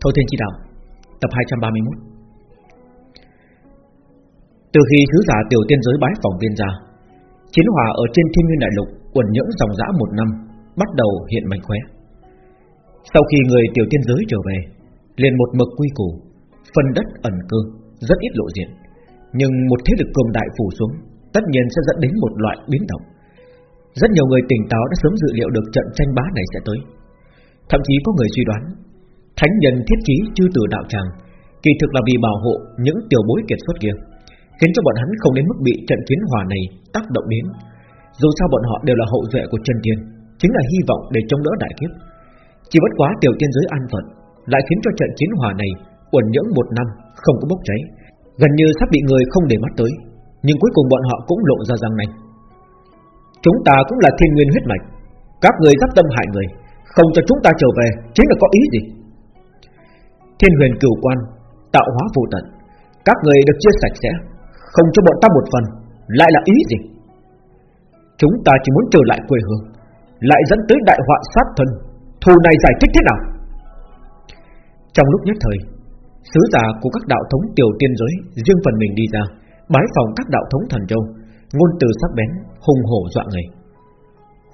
Thâu Thiên Chi Đạo, Tập 231 Từ khi thứ giả tiểu tiên giới bái phòng viên ra, Chiến hòa ở trên thiên nguyên đại lục Quần nhưỡng dòng dã một năm Bắt đầu hiện mạnh khỏe. Sau khi người tiểu tiên giới trở về, liền một mực quy củ Phần đất ẩn cư, Rất ít lộ diện. Nhưng một thế lực cường đại phủ xuống, Tất nhiên sẽ dẫn đến một loại biến động. Rất nhiều người tỉnh táo đã sớm dự liệu được trận tranh bá này sẽ tới. Thậm chí có người suy đoán Thánh nhân thiết trí chư tử đạo tràng. Kỳ thực là vì bảo hộ những tiểu bối kiệt xuất kia, Khiến cho bọn hắn không đến mức bị trận chiến hòa này tác động đến. Dù sao bọn họ đều là hậu duệ của chân tiên, Chính là hy vọng để chống đỡ đại kiếp. Chỉ bất quá tiểu tiên giới an phận Lại khiến cho trận chiến hòa này Uẩn nhưỡng một năm không có bốc cháy. Gần như sắp bị người không để mắt tới, Nhưng cuối cùng bọn họ cũng lộ ra răng nanh. Chúng ta cũng là thiên nguyên huyết mạch, Các người dắt tâm hại người, Không cho chúng ta trở về, Chính là có ý gì? Thiên huyền cửu quan, Tạo hóa vô tận. Các người được chia sạch sẽ, Không cho bọn ta một phần. Lại là ý gì? Chúng ta chỉ muốn trở lại quê hương, Lại dẫn tới đại họa sát thân Thù này giải thích thế nào? Trong lúc nhất thời, Sứ giả của các đạo thống tiểu tiên giới Riêng phần mình đi ra, Bái phòng các đạo thống thần châu, Ngôn từ sắc bén, hùng hổ dọa người.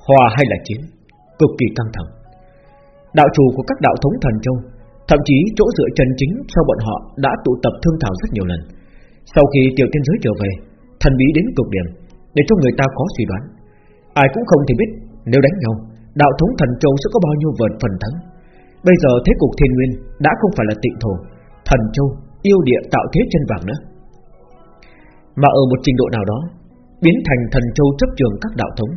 Hòa hay là chiến, Cực kỳ căng thẳng. Đạo chủ của các đạo thống thần châu Thậm chí chỗ dựa chân chính sau bọn họ đã tụ tập thương thảo rất nhiều lần. Sau khi tiểu tiên giới trở về, Thần bí đến cực điểm, Để cho người ta có suy đoán. Ai cũng không thể biết nếu đánh nhau, Đạo thống thần châu sẽ có bao nhiêu vợt phần thắng. Bây giờ thế cục thiên nguyên Đã không phải là tịnh thổ, Thần châu, yêu địa tạo thế chân vàng nữa. Mà ở một trình độ nào đó, Biến thành thần châu chấp trường các đạo thống,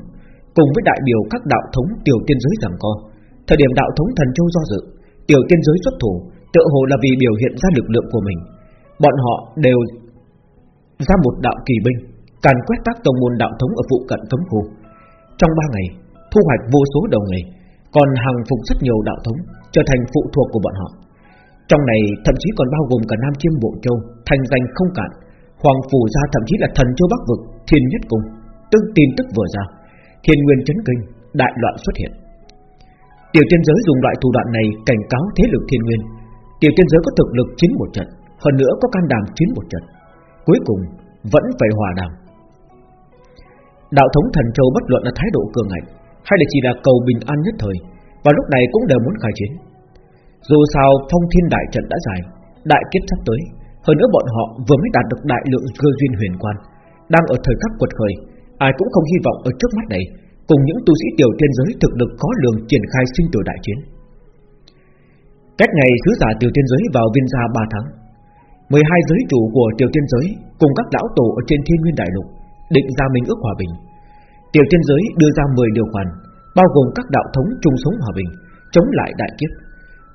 Cùng với đại biểu các đạo thống tiểu tiên giới rằng co, Thời điểm đạo thống thần châu do dự Tiểu tiên giới xuất thủ Tự hồ là vì biểu hiện ra lực lượng của mình. Bọn họ đều ra một đạo kỳ binh, Càn quét các tông môn đạo thống ở phụ cận cấm khu. Trong ba ngày, Thu hoạch vô số đầu người Còn hàng phục rất nhiều đạo thống, Trở thành phụ thuộc của bọn họ. Trong này, thậm chí còn bao gồm cả Nam Chiêm Bộ Châu, Thành danh không cạn, Hoàng Phủ Gia thậm chí là thần châu Bắc Vực, Thiên Nhất Cung, Tương tin tức vừa ra. Thiên Nguyên chấn kinh, Đại loạn xuất hiện. Tiểu tiên giới dùng loại thủ đoạn này cảnh cáo thế lực thiên nguyên. Tiểu tiên giới có thực lực chiến một trận, Hơn nữa có can đảm chiến một trận. Cuối cùng, vẫn phải hòa đàm. Đạo thống thần châu bất luận là thái độ cường ngạnh, Hay là chỉ là cầu bình an nhất thời Và lúc này cũng đều muốn khai chiến. Dù sao, phong thiên đại trận đã dài Đại kết sắp tới, Hơn nữa bọn họ vừa mới đạt được đại lượng cơ duyên huyền quan, Đang ở thời khắc quật khởi, Ai cũng không hy vọng ở trước mắt này cùng những tu sĩ tiểu tiên giới thực lực có lường triển khai sinh tử đại chiến. Cách ngày sứ giả tiểu tiên giới vào viên gia 3 tháng 12 giới chủ của tiểu tiên giới Cùng các lão tổ ở trên thiên nguyên đại lục Định ra minh ước hòa bình Tiểu tiên giới đưa ra 10 điều khoản, Bao gồm các đạo thống chung sống hòa bình, Chống lại đại kiếp,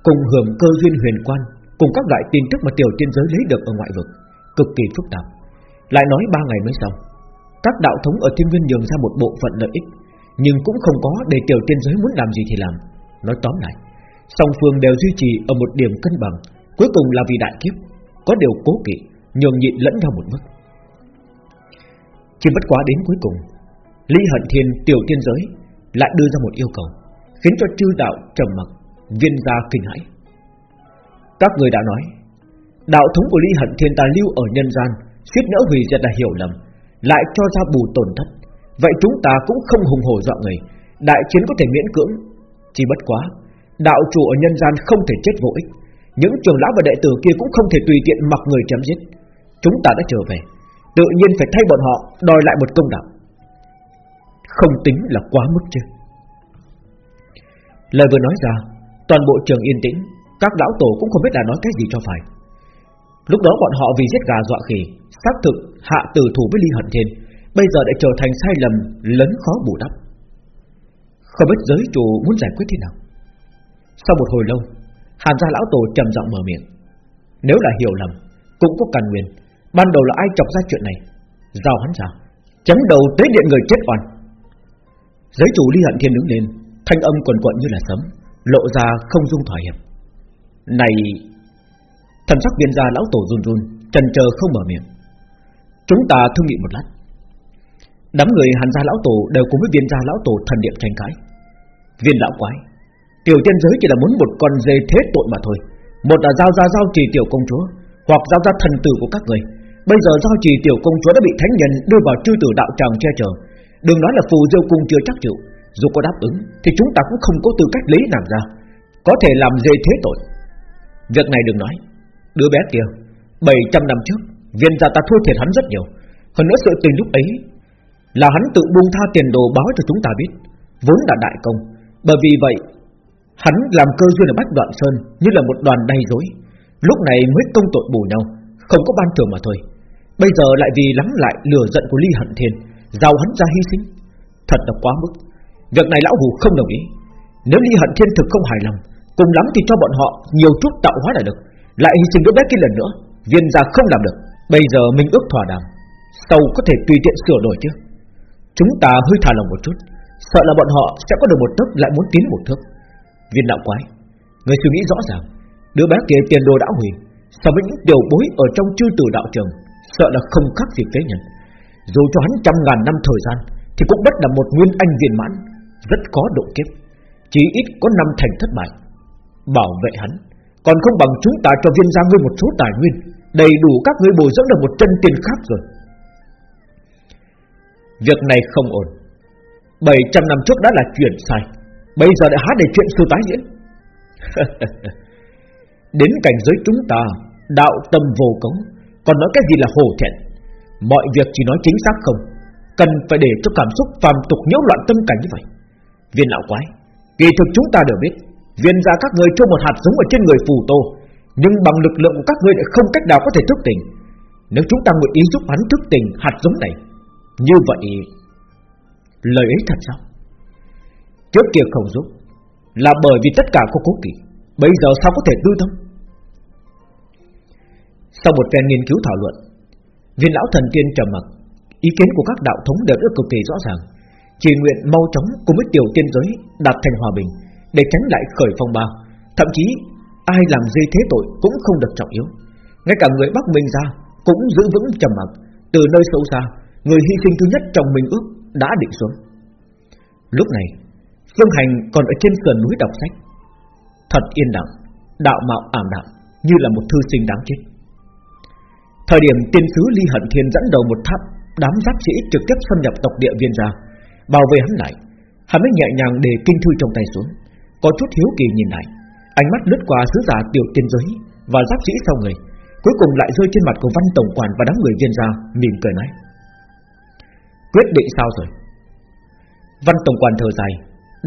Cùng hưởng cơ duyên huyền quan, Cùng các loại tin tức mà tiểu tiên giới lấy được ở ngoại vực, Cực kỳ phức tạp Lại nói 3 ngày mới xong, Các đạo thống ở thiên nguyên nhường ra một bộ phận lợi ích nhưng cũng không có để tiểu tiên giới muốn làm gì thì làm. Nói tóm lại, song phương đều duy trì ở một điểm cân bằng, cuối cùng là vì đại kiếp, có điều cố kỵ, nhường nhịn lẫn nhau một mức. Chỉ bất quá đến cuối cùng, Lý Hận Thiên tiểu tiên giới lại đưa ra một yêu cầu, khiến cho chư đạo trầm mặc, viên gia kinh hãi. Các người đã nói, đạo thống của Lý Hận Thiên ta lưu ở nhân gian, suýt nữa hủy diệt là hiểu lầm, lại cho ra bù tổn thất Vậy chúng ta cũng không hùng hổ dọa người. Đại chiến có thể miễn cưỡng. Chỉ bất quá, Đạo chủ ở nhân gian không thể chết vô ích. Những trường lão và đệ tử kia cũng không thể tùy tiện mặc người chém giết. Chúng ta đã trở về. Tự nhiên phải thay bọn họ đòi lại một công đạo. Không tính là quá mức chứ. Lời vừa nói ra, Toàn bộ trường yên tĩnh. Các lão tổ cũng không biết là nói cái gì cho phải. Lúc đó bọn họ vì giết gà dọa khỉ, Xác thực hạ tử thủ với Ly Hận Thiên. Bây giờ đã trở thành sai lầm lớn khó bù đắp. Không biết giới chủ muốn giải quyết thế nào. Sau một hồi lâu, Hàn gia lão tổ trầm giọng mở miệng. Nếu là hiểu lầm, Cũng có căn nguyên. Ban đầu là ai chọc ra chuyện này? Giao hắn ra Chấm đầu tới điện người chết oan. Giới chủ Ly Hận Thiên đứng lên, Thanh âm quần quận như là sấm, Lộ ra không dung thỏa hiệp. Này! Thần sắc viên gia lão tổ run run Trần chờ không mở miệng. Chúng ta thương nghị một lát. Đám người hàn gia lão tổ đều cùng với viên gia lão tổ thần điệm tranh cãi. Viên lão quái, Tiểu tiên giới chỉ là muốn một con dê thế tội mà thôi. Một là giao ra giao trì tiểu công chúa, Hoặc giao ra thần tử của các người. Bây giờ giao trì tiểu công chúa đã bị thánh nhân đưa vào chư tử đạo tràng che chở. Đừng nói là phù diêu cung chưa chắc chịu, Dù có đáp ứng Thì chúng ta cũng không có tư cách lấy nàng ra. Có thể làm dê thế tội. Việc này đừng nói. Đứa bé kia 700 năm trước, Viên gia ta thua thiệt hắn rất nhiều. Hơn nữa sự tình lúc ấy là hắn tự buông tha tiền đồ báo cho chúng ta biết, Vốn là đại công. Bởi vì vậy, Hắn làm cơ duyên ở Bách Đoạn Sơn Như là một đoàn đầy dối Lúc này mới công tội bù nhau, Không có ban thưởng mà thôi. Bây giờ lại vì lắng lại lửa giận của Ly Hận Thiên, Giao hắn ra hy sinh. Thật là quá mức. Việc này lão hù không đồng ý. Nếu Ly Hận Thiên thực không hài lòng, Cùng lắm thì cho bọn họ nhiều chút tạo hóa là được, Lại hy sinh đứa bé kia lần nữa, Viên gia không làm được. Bây giờ mình ước thỏa đàm Sau có thể tùy tiện sửa đổi chứ. Chúng ta hơi thả lòng một chút. Sợ là bọn họ sẽ có được một tấc lại muốn tiến một thước. Viên đạo quái, Người suy nghĩ rõ ràng. Đứa bé kia tiền đồ đã hủy. So với những điều bối ở trong chư tử đạo trường, Sợ là không khác gì thế nhân. Dù cho hắn trăm ngàn năm thời gian, Thì cũng bất là một nguyên anh viên mãn, Rất có độ kiếp. Chỉ ít có năm thành thất bại. Bảo vệ hắn, Còn không bằng chúng ta cho viên gia ngươi một số tài nguyên. Đầy đủ các ngươi bồi dưỡng được một chân tiền khác rồi. Việc này không ổn. 700 năm trước đã là chuyện sai. Bây giờ lại hát để chuyện sư tái diễn. Đến cảnh giới chúng ta, Đạo tâm vô cống, Còn nói cái gì là hồ thẹn? Mọi việc chỉ nói chính xác không? Cần phải để cho cảm xúc phàm tục nhiễu loạn tâm cảnh như vậy. Viên lão quái, Kỳ thực chúng ta đều biết, Viên ra các người cho một hạt giống ở trên người phù tô, Nhưng bằng lực lượng của các ngươi lại không cách nào có thể thức tỉnh. Nếu chúng ta nguyện ý giúp hắn thức tỉnh hạt giống này như vậy Lời ấy thật sao? Trước kia không giúp, Là bởi vì tất cả có cố kỵ. Bây giờ sao có thể tư tâm Sau một phen nghiên cứu thảo luận, Viên lão thần tiên trầm mặc. Ý kiến của các đạo thống đều được cực kỳ rõ ràng. Chỉ nguyện mau chóng cùng với tiểu tiên giới Đạt thành hòa bình, Để tránh lại khởi phong ba. Thậm chí, ai làm dây thế tội Cũng không được trọng yếu. Ngay cả người Bắc Minh ra cũng giữ vững trầm mặc, Từ nơi sâu xa Người hy sinh thứ nhất trong mình ước đã định xuống. Lúc này, Phương Hành còn ở trên sườn núi đọc sách. Thật yên lặng, Đạo mạo ảm đạm, Như là một thư sinh đáng chết. Thời điểm tiên sứ Ly Hận Thiên dẫn đầu một tháp Đám giáp sĩ trực tiếp xâm nhập tộc địa viên ra Bảo vệ hắn lại, Hắn mới nhẹ nhàng để kinh thư trong tay xuống. Có chút hiếu kỳ nhìn lại, Ánh mắt lướt qua sứ giả tiểu tiên giới Và giáp sĩ sau người, Cuối cùng lại rơi trên mặt của văn tổng quản và đám người viên gia, Mỉm cười nói. Quyết định sao rồi? Văn tổng quản thở dài,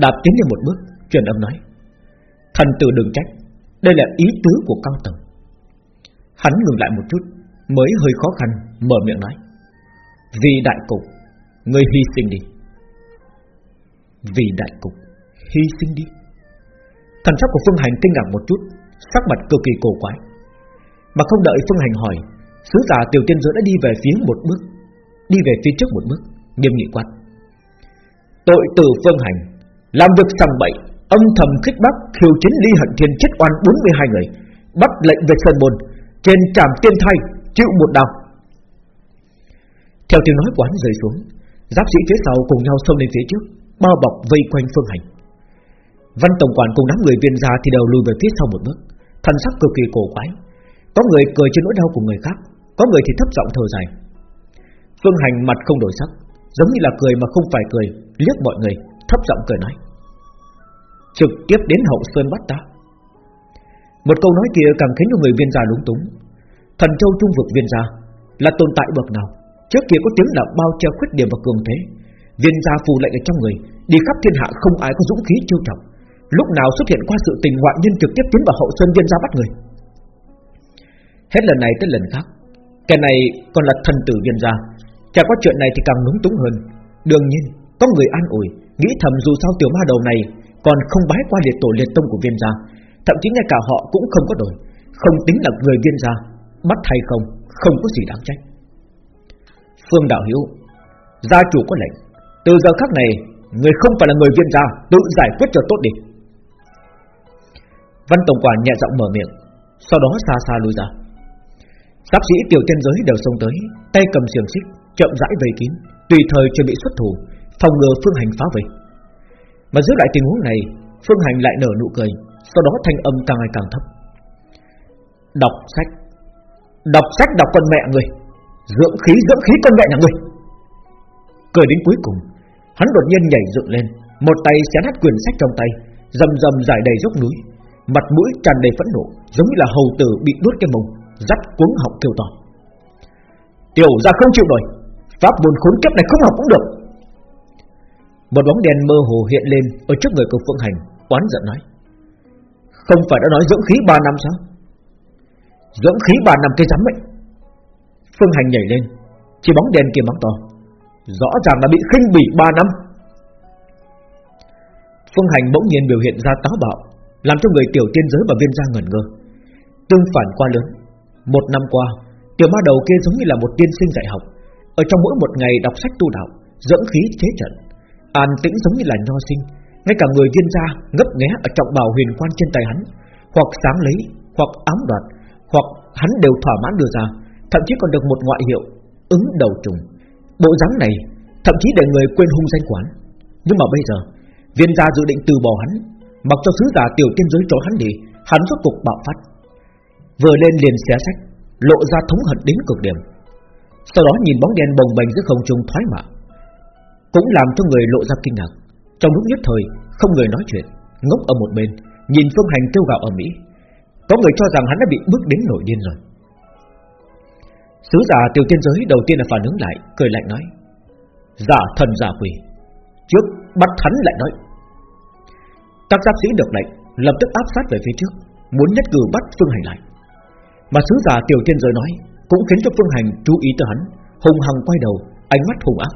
Đạp tiến lên một bước, Truyền âm nói, Thần tử đừng trách, Đây là ý tứ của cao tầng. Hắn ngừng lại một chút, Mới hơi khó khăn, mở miệng nói, Vì đại cục Người hy sinh đi. Vì đại cục, Hy sinh đi? Thần sắc của Phương Hành kinh ngạc một chút, Sắc mặt cực kỳ cổ quái. Mà không đợi Phương Hành hỏi, Sứ giả tiểu tiên giới đã đi về phía một bước, Đi về phía trước một bước. Nghiêm nghị quát. Tội tử Phương Hành, Làm việc sằng bậy, Âm thầm khích bác khiêu chiến ly hận thiên chết oan 42 người, Bắt lệnh về Sơn Môn, Trên trạm tiên thay, Chịu một đao Theo tiếng nói quán rơi xuống, Giáp sĩ phía sau cùng nhau xông lên phía trước, Bao bọc vây quanh Phương Hành. Văn Tổng quản cùng đám người viên gia thì đều lùi về phía sau một bước, Thần sắc cực kỳ cổ quái. Có người cười trên nỗi đau của người khác, Có người thì thấp giọng thở dài. Phương Hành mặt không đổi sắc Giống như là cười mà không phải cười, Liếc mọi người, thấp giọng cười nói. Trực tiếp đến hậu sơn bắt ta. Một câu nói kia càng khiến cho người viên gia lúng túng. Thần châu trung vực viên gia Là tồn tại bậc nào? Trước kia có tiếng là bao che khuyết điểm và cường thế. Viên gia phù lệnh ở trong người, Đi khắp thiên hạ không ai có dũng khí chiêu trọng. Lúc nào xuất hiện qua sự tình ngoại nhân trực tiếp tiến vào hậu sơn viên gia bắt người? Hết lần này tới lần khác Cái này còn là thần tử viên gia. Chả có chuyện này thì càng lúng túng hơn. Đương nhiên, có người an ủi, Nghĩ thầm dù sao tiểu ma đầu này Còn không bái qua liệt tổ liệt tông của viên gia. Thậm chí ngay cả họ cũng không có đổi Không tính là người viên gia, Bắt hay không Không có gì đáng trách. Phương Đạo Hiếu, Gia chủ có lệnh, Từ giờ khắc này, Người không phải là người viên gia, Tự giải quyết cho tốt đi. Văn Tổng quản nhẹ giọng mở miệng, Sau đó xa xa lui ra. Giáp sĩ tiểu tiên giới đều xông tới, Tay cầm xiềng xích chậm rãi vây kín, Tùy thời chuẩn bị xuất thủ, Phòng ngừa Phương Hành phá vây. Mà dưới lại tình huống này, Phương Hành lại nở nụ cười, Sau đó thanh âm càng ngày càng thấp. Đọc sách. Đọc sách đọc con mẹ người, Dưỡng khí dưỡng khí con mẹ nhà người. Cười đến cuối cùng, Hắn đột nhiên nhảy dựng lên, Một tay xé nát quyển sách trong tay Dầm dầm giải đầy dốc núi, Mặt mũi tràn đầy phẫn nộ, Giống như là hầu tử bị đốt cái mông, Dắt cuống học kêu to. Tiểu ra không chịu nổi Pháp môn khốn kiếp này không học cũng được. Một bóng đèn mơ hồ hiện lên Ở trước người cực Phương Hành, Oán giận nói, Không phải đã nói dưỡng khí 3 năm sao? Dưỡng khí 3 năm cái rắm ấy. Phương Hành nhảy lên, Chỉ bóng đèn kia mắng to, Rõ ràng là bị khinh bỉ 3 năm. Phương Hành bỗng nhiên biểu hiện ra táo bạo, Làm cho người tiểu tiên giới và viên gia ngẩn ngơ. Tương phản qua lớn, Một năm qua, Tiểu ma đầu kia giống như là một tiên sinh dạy học ở trong mỗi một ngày đọc sách tu đạo, Dưỡng khí chế trận, An tĩnh giống như là nho sinh, Ngay cả người viên gia ngấp nghé ở trọng bào huyền quan trên tay hắn, Hoặc sáng lấy, Hoặc ám đoạt, Hoặc hắn đều thỏa mãn đưa ra, Thậm chí còn được một ngoại hiệu, Ứng đầu trùng. Bộ dáng này, thậm chí để người quên hung danh quán. Nhưng mà bây giờ, Viên gia dự định từ bỏ hắn, Mặc cho sứ giả tiểu tiên giới trói hắn đi, Hắn rốt cục bạo phát. Vừa lên liền xé sách, Lộ ra thống hận đến cực điểm. Sau đó nhìn bóng đen bồng bềnh giữa không trung thoái mạ, Cũng làm cho người lộ ra kinh ngạc. Trong lúc nhất thời, Không người nói chuyện, Ngốc ở một bên, Nhìn phương hành kêu gạo ở Mỹ. Có người cho rằng hắn đã bị bước đến nổi điên rồi. Sứ giả tiểu tiên giới đầu tiên là phản ứng lại, Cười lạnh nói, Giả thần giả quỷ, Trước bắt hắn lại nói. Các giáp sĩ được lệnh, Lập tức áp sát về phía trước, Muốn nhất cử bắt Phương Hành lại. Mà sứ giả tiểu tiên giới nói cũng khiến cho Phương Hành chú ý tới hắn. Hùng hằng quay đầu, Ánh mắt hùng ác.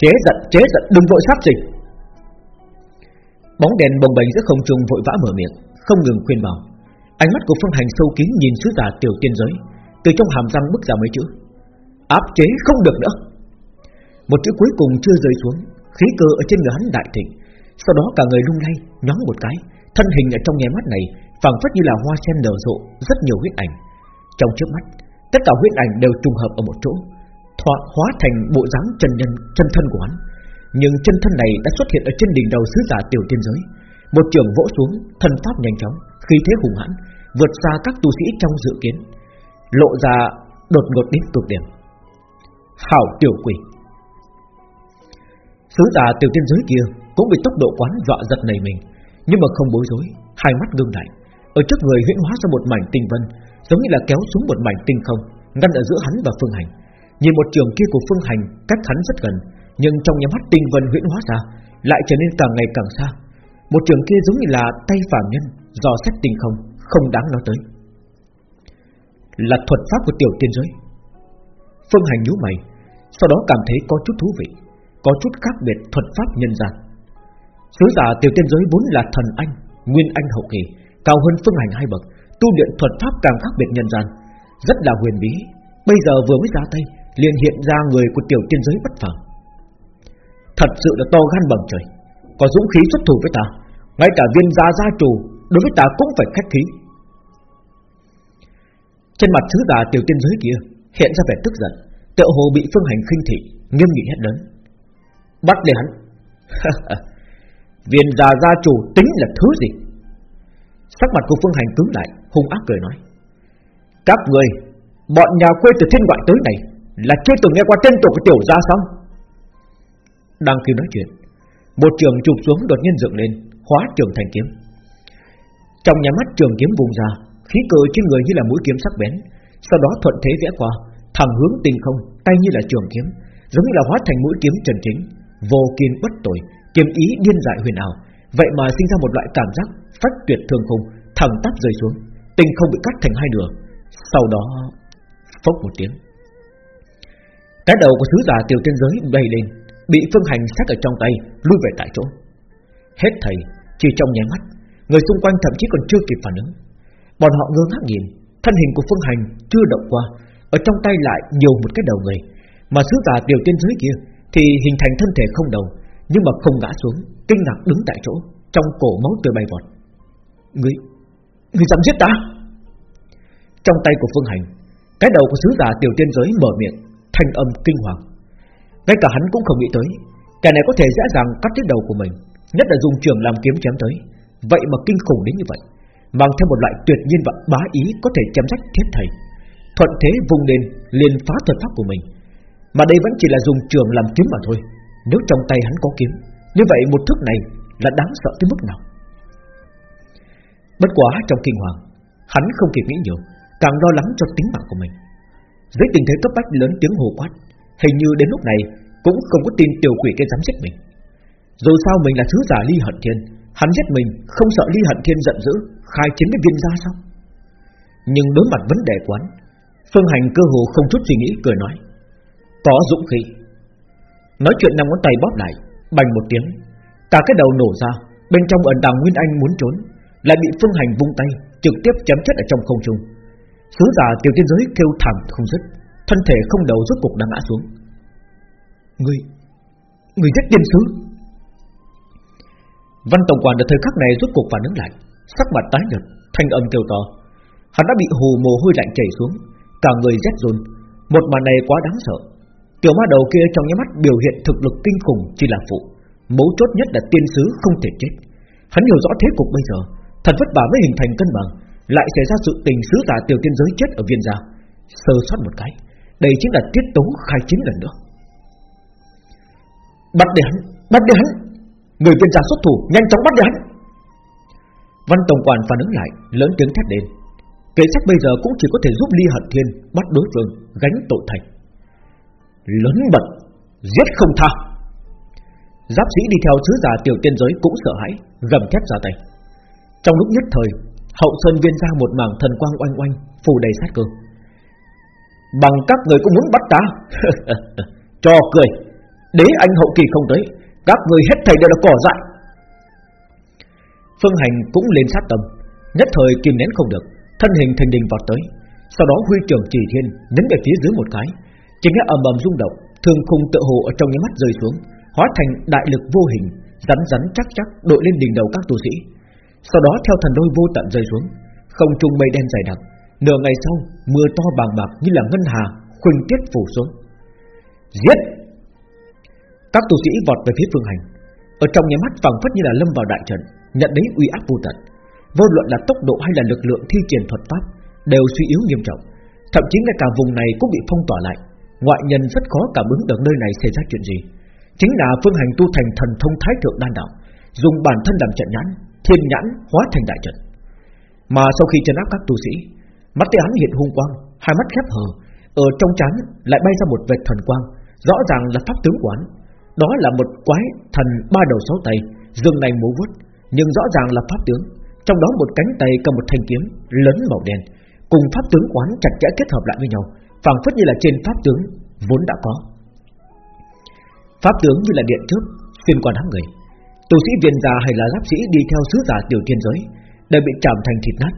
Chế giận chế giận, đừng vội sát gì. Bóng đèn bồng bềnh giữa không trung vội vã mở miệng, Không ngừng khuyên bảo. Ánh mắt của Phương Hành sâu kín nhìn sứ giả tiểu tiên giới, Từ trong hàm răng bứt ra mấy chữ. Áp chế không được nữa. Một chữ cuối cùng chưa rơi xuống, Khí cơ ở trên người hắn đại thịnh. Sau đó cả người lung lay nhón một cái, Thân hình ở trong nháy mắt này phảng phất như là hoa sen nở rộ, Rất nhiều huyết ảnh. Trong trước mắt tất cả huyết ảnh đều trùng hợp ở một chỗ Thoa, hóa thành bộ dáng chân nhân chân thân của hắn. Nhưng chân thân này đã xuất hiện ở trên đỉnh đầu sứ giả tiểu tiên giới. Một trường vỗ xuống Thân pháp nhanh chóng Khí thế hùng hãn Vượt xa các tu sĩ trong dự kiến Lộ ra đột ngột đến cực điểm. Hảo tiểu quỷ. Sứ giả tiểu tiên giới kia Cũng bị tốc độ quán dọa giật nảy mình Nhưng mà không bối rối Hai mắt gương lại. Ở trước người huyễn hóa ra một mảnh tinh vân Giống như là kéo xuống một mảnh tinh không, Ngăn ở giữa hắn và phương hành. Nhìn một trường kia của phương hành, cách hắn rất gần, Nhưng trong nhà mắt tinh vân huyễn hóa ra, Lại trở nên càng ngày càng xa. Một trường kia giống như là tay phàm nhân Dò xét tinh không Không đáng nói tới. Là thuật pháp của tiểu tiên giới. Phương hành nhíu mày, Sau đó cảm thấy có chút thú vị, Có chút khác biệt thuật pháp nhân gian. Sứ giả tiểu tiên giới vốn là thần anh, Nguyên anh hậu kỳ, Cao hơn phương hành hai bậc Tu luyện thuật pháp càng khác biệt nhân gian Rất là huyền bí Bây giờ vừa mới ra tay liền hiện ra người của tiểu tiên giới bất phàm. Thật sự là to gan bằng trời, có dũng khí xuất thủ với ta, ngay cả viên gia gia chủ đối với ta cũng phải khách khí. Trên mặt thứ giả tiểu tiên giới kia hiện ra vẻ tức giận, tựa hồ bị phương hành khinh thị, nghiêm nghị hét lớn: bắt lấy hắn! viên gia gia chủ tính là thứ gì? Sắc mặt của phương hành cứng lại, hung ác cười nói: các người, bọn nhà quê từ thiên ngoại tới này là chưa từng nghe qua tên tổ của tiểu gia sao? Đang khi nói chuyện Một trường chụp xuống đột nhiên dựng lên Hóa trường thành kiếm. Trong nhà mắt trường kiếm vùng ra Khí cơ trên người như là mũi kiếm sắc bén Sau đó thuận thế vẽ qua Thẳng hướng tinh không Tay như là trường kiếm Giống như là hóa thành mũi kiếm trần chính Vô kiên bất tội Kiếm ý điên dại huyền ảo Vậy mà sinh ra một loại cảm giác Phách tuyệt thương khung Thẳng tắp rơi xuống Tinh không bị cắt thành hai nửa. Sau đó, Phốc một tiếng. Cái đầu của sứ giả tiểu tiên giới bay lên, Bị phương hành sát ở trong tay, Lui về tại chỗ. Hết thầy, chỉ trong nháy mắt, Người xung quanh thậm chí còn chưa kịp phản ứng. Bọn họ ngơ ngác nhìn, Thân hình của phương hành chưa động qua, Ở trong tay lại nhiều một cái đầu người. Mà sứ giả tiểu tiên giới kia Thì hình thành thân thể không đầu nhưng mà không ngã xuống Kinh ngạc đứng tại chỗ Trong cổ máu tươi bay vọt ngươi ngươi dám giết ta Trong tay của phương hành Cái đầu của sứ giả tiểu tiên giới mở miệng thanh âm kinh hoàng. Ngay cả hắn cũng không nghĩ tới, kẻ này có thể dễ dàng cắt đứt đầu của mình, nhất là dùng trường làm kiếm chém tới, vậy mà kinh khủng đến như vậy. mang theo một loại tuyệt nhiên và bá ý có thể chém rách thiết thầy. Thuận thế vùng lên liền phá thuật pháp của mình, mà đây vẫn chỉ là dùng trường làm kiếm mà thôi. Nếu trong tay hắn có kiếm, như vậy một thức này là đáng sợ tới mức nào? Bất quá trong kinh hoàng, hắn không kịp nghĩ nhiều, càng lo lắng cho tính mạng của mình. Dưới tình thế cấp bách lớn tiếng hồ quát, hình như đến lúc này cũng không có tin tiểu quỷ kia dám giết mình. Dù sao mình là thứ giả ly hận thiên, hắn giết mình không sợ ly hận thiên giận dữ, khai chiến với viên gia sao? Nhưng đối mặt vấn đề quán, Phương Hành cơ hồ không chút suy nghĩ cười nói, có dũng khí. Nói chuyện năm ngón tay bóp lại, bành một tiếng, cả cái đầu nổ ra, bên trong ẩn đằng Nguyên Anh muốn trốn, lại bị Phương Hành vung tay trực tiếp chém chết ở trong không trung. Sứ giả tiểu tiên giới kêu thảm không dứt, thân thể không đầu rốt cục đang ngã xuống. Người, người giết tiên sứ. Văn tổng quản ở thời khắc này rốt cục phản ứng lại, sắc mặt tái nhợt, thanh âm kêu to. Hắn đã bị hồ mồ hôi lạnh chảy xuống, cả người rét run. Một màn này quá đáng sợ. Tiểu ma đầu kia trong nháy mắt biểu hiện thực lực kinh khủng chỉ là phụ, mấu chốt nhất là tiên sứ không thể chết. Hắn hiểu rõ thế cục bây giờ, thật vất vả mới hình thành cân bằng, lại xảy ra sự tình sứ giả tiểu tiên giới chết ở viên gia, sơ sót một cái, đây chính là tiết tố khai chiến lần nữa. Bắt để hắn, bắt để hắn, người viên gia xuất thủ, nhanh chóng bắt để hắn. Văn tổng quản phản ứng lại, lớn tiếng thét lên. Kế sách bây giờ cũng chỉ có thể giúp Ly Hận Thiên bắt đối phương gánh tội thành. Lớn bật, giết không tha. Giáp sĩ đi theo sứ giả tiểu tiên giới cũng sợ hãi, gầm thét ra tay. Trong lúc nhất thời, hậu sơn viên ra một mảng thần quang oanh oanh, phủ đầy sát cơ. Bằng các người cũng muốn bắt ta Cho cười Đế anh hậu kỳ không tới Các người hết thầy đều là cỏ dại Phương Hành cũng lên sát tâm Nhất thời kìm nén không được Thân hình thành đình vọt tới Sau đó huy trưởng chỉ thiên nhấn về phía dưới một cái chỉ nghe ầm ầm rung động Thường khung tự hồ ở trong những mắt rơi xuống, Hóa thành đại lực vô hình, Rắn rắn chắc chắc đội lên đỉnh đầu các tu sĩ. Sau đó theo thần đôi vô tận rơi xuống, Không trung mây đen dày đặc, Nửa ngày sau, Mưa to bàng bạc như là ngân hà Khuynh tiết phủ xuống. Giết! Các tu sĩ vọt về phía phương hành, Ở trong nhà mắt phẳng phất như là lâm vào đại trận, Nhận đấy uy áp vô tận. Vô luận là tốc độ hay là lực lượng thi triển thuật pháp, Đều suy yếu nghiêm trọng, Thậm chí ngay cả vùng này cũng bị phong tỏa lại. Ngoại nhân rất khó cảm ứng được nơi này xảy ra chuyện gì Chính là phương hành tu thành thần thông thái thượng đan đạo Dùng bản thân làm trận nhãn Thiên nhãn hóa thành đại trận Mà sau khi trấn áp các tu sĩ Mắt tay hắn hiện hung quang, hai mắt khép hờ, ở trong chán lại bay ra một vệt thần quang, rõ ràng là pháp tướng quán. Đó là một quái thần ba đầu sáu tay, dương này múa vuốt, nhưng rõ ràng là pháp tướng. Trong đó một cánh tay cầm một thanh kiếm lớn màu đen, cùng pháp tướng quán chặt chẽ kết hợp lại với nhau, phảng phất như là trên pháp tướng vốn đã có. Pháp tướng như là điện chớp xuyên qua đám người. Tu sĩ viên già hay là giáp sĩ đi theo sứ giả tiểu thiên giới đều bị chạm thành thịt nát,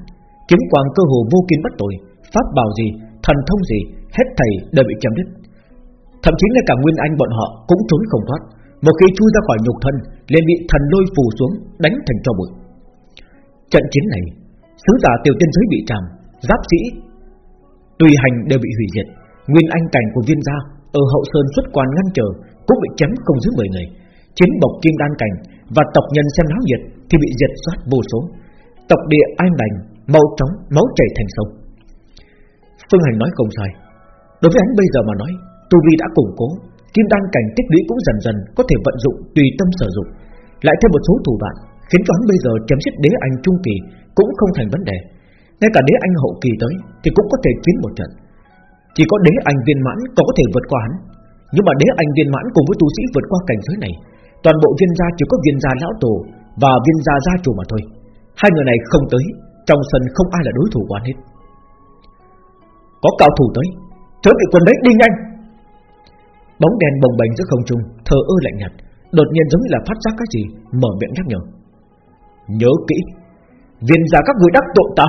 Kiếm quang cơ hồ vô kiên bất tội Pháp bảo gì, thần thông gì Hết thầy đều bị chém đứt Thậm chí ngay cả Nguyên Anh bọn họ cũng trốn không thoát Một khi chui ra khỏi nhục thân liền bị thần lôi phù xuống Đánh thành cho bụi Trận chiến này Sứ giả tiểu tiên giới bị chạm, Giáp sĩ Tùy hành đều bị hủy diệt, Nguyên Anh cảnh của viên gia Ở hậu sơn xuất quan ngăn trở, Cũng bị chém không dưới 10 người. Chiến bộc kim đan cảnh Và tộc nhân xem náo nhiệt Thì bị diệt soát vô số. Tộc địa anh đành Màu trống máu chảy thành sông. Phương Hành nói không sai. Đối với hắn bây giờ mà nói, Tu Vi đã củng cố, Kim đan cảnh tích lũy cũng dần dần có thể vận dụng tùy tâm sử dụng. Lại thêm một số thủ đoạn Khiến cho hắn bây giờ chém giết đế anh trung kỳ Cũng không thành vấn đề. Ngay cả đế anh hậu kỳ tới Thì cũng có thể chiến một trận. Chỉ có đế anh viên mãn có thể vượt qua hắn. Nhưng mà đế anh viên mãn cùng với tu sĩ vượt qua cảnh giới này, Toàn bộ viên gia chỉ có viên gia lão tổ Và viên gia gia chủ mà thôi. Hai người này không tới, trong sân không ai là đối thủ của hết. Có cao thủ tới, Thớ bị quân đấy, đi nhanh! Bóng đèn bồng bềnh giữa không trung, Thờ ơ lạnh nhạt, Đột nhiên giống như là phát giác cái gì, Mở miệng nhắc nhở. Nhớ kỹ, Viên gia các người đắc tội ta.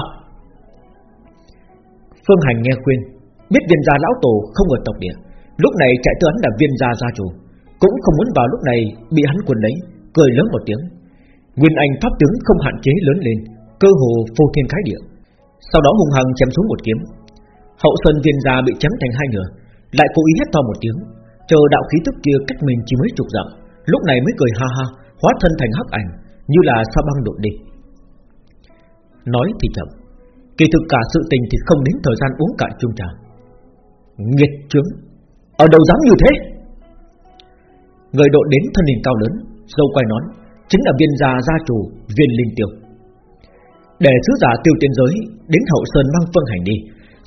Phương Hành nghe khuyên Biết viên gia lão tổ không ở tộc địa Lúc này chạy tới hắn là viên gia gia chủ Cũng không muốn vào lúc này bị hắn quần lấy Cười lớn một tiếng Nguyên Anh pháp tướng không hạn chế lớn lên cơ hồ phô thiên khái địa. Sau đó hùng hằng chém xuống một kiếm. Hậu sơn viên gia bị chém thành hai nửa, lại cố ý hét to một tiếng, chờ đạo khí tức kia cách mình chỉ mấy chục dặm, lúc này mới cười ha ha, hóa thân thành hắc ảnh, như là sa băng đột đi. Nói thì chậm Kỳ thực cả sự tình thì không đến thời gian uống cạn chung trà. Nghiệt trướng Ở đâu dám như thế? Người độ đến thân hình cao lớn, Dâu quay nón, Chính là viên gia gia chủ viên linh tiêu. Để sứ giả tiêu tiên giới Đến hậu sơn mang phương hành đi,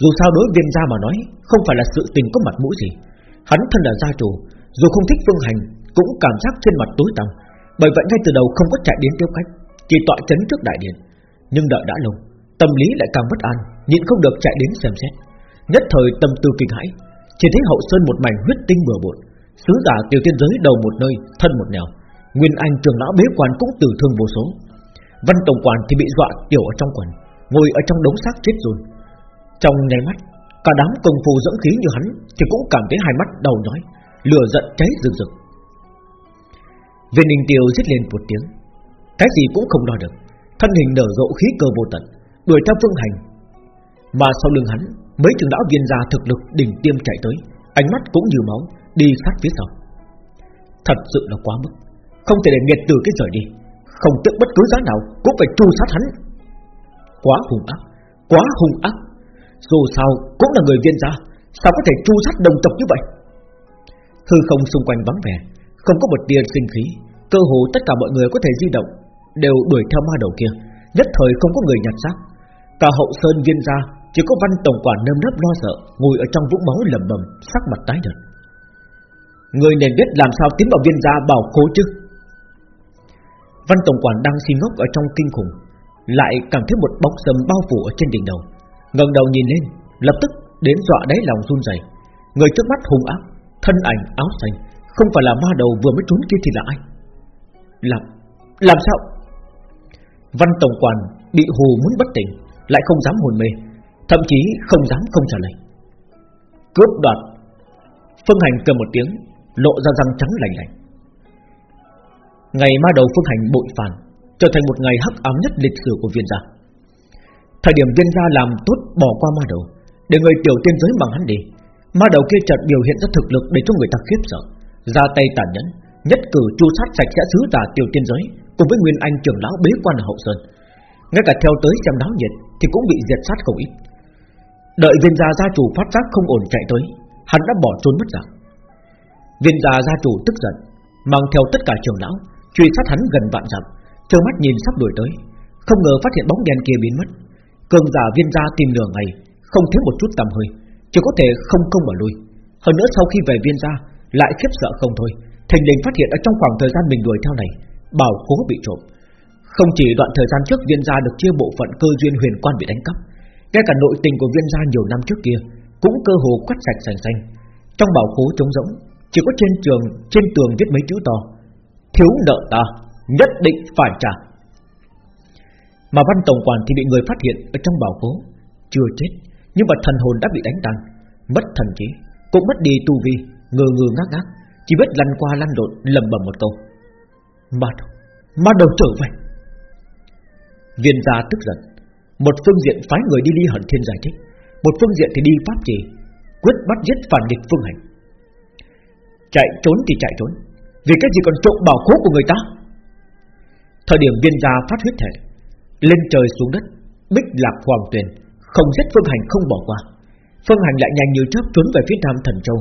Dù sao đối viên gia mà nói, Không phải là sự tình có mặt mũi gì. Hắn thân là gia chủ, Dù không thích phương hành, Cũng cảm giác trên mặt tối tăm, Bởi vậy ngay từ đầu không có chạy đến tiêu khách, Chỉ tọa chấn trước đại điện, Nhưng đợi đã lâu Tâm lý lại càng bất an, Nhịn không được chạy đến xem xét. Nhất thời tâm tư kinh hãi, Chỉ thấy hậu sơn một mảnh huyết tinh bừa bộn Sứ giả tiểu tiên giới đầu một nơi, Thân một nẻo. Nguyên Anh trường lão bế quan cũng tử thương vô số. Văn tổng quản thì bị dọa tiểu ở trong quần, Ngồi ở trong đống xác chết rồi Trong nháy mắt, Cả đám công phu dưỡng khí như hắn Thì cũng cảm thấy hai mắt đầu nhói, Lửa giận cháy rực rực. Viên Ninh Tiêu giết lên một tiếng, Cái gì cũng không lo được, Thân hình nở rộ, khí cơ vô tận. Đuổi theo phương hành. Mà sau lưng hắn, Mấy trường lão viên gia thực lực đỉnh tiêm chạy tới, Ánh mắt cũng như máu Đi sát phía sau. Thật sự là quá mức, Không thể để nghiệt từ cái rời đi, Không tiếc bất cứ giá nào Cũng phải tru sát hắn. Quá hung ác, Quá hung ác, Dù sao cũng là người viên gia, Sao có thể tru sát đồng tộc như vậy? Hư không xung quanh vắng vẻ, Không có một tia sinh khí, Cơ hồ tất cả mọi người có thể di động, Đều đuổi theo ma đầu kia, Nhất thời không có người nhặt xác. Cả hậu sơn viên gia, Chỉ có văn tổng quản nơm nớp lo sợ, Ngồi ở trong vũng máu lầm bầm, Sắc mặt tái nhợt. Người nên biết làm sao tiến vào viên gia bảo khố chứ. Văn tổng quản đang xin ngốc ở trong kinh khủng, Lại cảm thấy một bóng sầm bao phủ ở trên đỉnh đầu. Ngẩng đầu nhìn lên, Lập tức đến dọa đáy lòng run rẩy. Người trước mắt hung ác, Thân ảnh áo xanh, Không phải là ma đầu vừa mới trốn kia thì là ai? Làm Làm sao? Văn tổng quản bị hù muốn bất tỉnh lại không dám hồn mê Thậm chí không dám không trả lời. Cướp đoạt. Phương Hành cười một tiếng Lộ ra răng trắng lành lành, Ngày ma đầu Phương Hành bội phản Trở thành một ngày hắc ám nhất lịch sử của viên gia. Thời điểm viên gia làm tốt bỏ qua ma đầu Để người tiểu tiên giới bằng hắn đi Ma đầu kia chợt biểu hiện ra thực lực Để cho người ta khiếp sợ. Ra tay tàn nhẫn Nhất cử chu sát sạch sẽ sứ giả tiểu tiên giới Cùng với Nguyên Anh trưởng lão bế quan ở hậu sơn ngay cả theo tới xem náo nhiệt Thì cũng bị diệt sát không ít. Đợi viên gia gia chủ phát giác không ổn chạy tới, Hắn đã bỏ trốn mất dạng. Viên gia gia chủ tức giận, Mang theo tất cả trường lão, Truy sát hắn gần vạn dặm, Trơ mắt nhìn sắp đuổi tới. Không ngờ phát hiện bóng đen kia biến mất. Cường giả viên gia tìm nửa ngày, Không thấy một chút tầm hơi, Chỉ có thể không công mà lui. Hơn nữa sau khi về viên gia, Lại khiếp sợ không thôi. Thành đình phát hiện ở trong khoảng thời gian mình đuổi theo này, Bảo cố bị trộm. Không chỉ đoạn thời gian trước viên gia được chia bộ phận cơ duyên huyền quan bị đánh cắp, ngay cả nội tình của viên gia nhiều năm trước kia Cũng cơ hồ quét sạch sành xanh. Trong bảo khố trống rỗng, Chỉ có trên trường, trên tường viết mấy chữ to, Thiếu nợ ta, Nhất định phải trả. Mà văn tổng quản thì bị người phát hiện Ở trong bảo khố, Chưa chết, Nhưng mà thần hồn đã bị đánh tan, Mất thần trí, Cũng mất đi tu vi, Ngơ ngơ ngác ngác, Chỉ biết lăn qua lăn lộn lầm bầm một câu. Ma đầu Ma đầu trở về. Viên gia tức giận. Một phương diện phái người đi ly hận thiên giải thích, Một phương diện thì đi pháp trì, Quyết bắt giết phản địch phương hành. Chạy trốn thì chạy trốn, Vì cái gì còn trộm bảo khố của người ta? Thời điểm viên gia phát huyết thể Lên trời xuống đất, Bích lạc hoàng tuyền, Không giết phương hành không bỏ qua. Phương hành lại nhanh như chớp trốn về phía nam thần châu.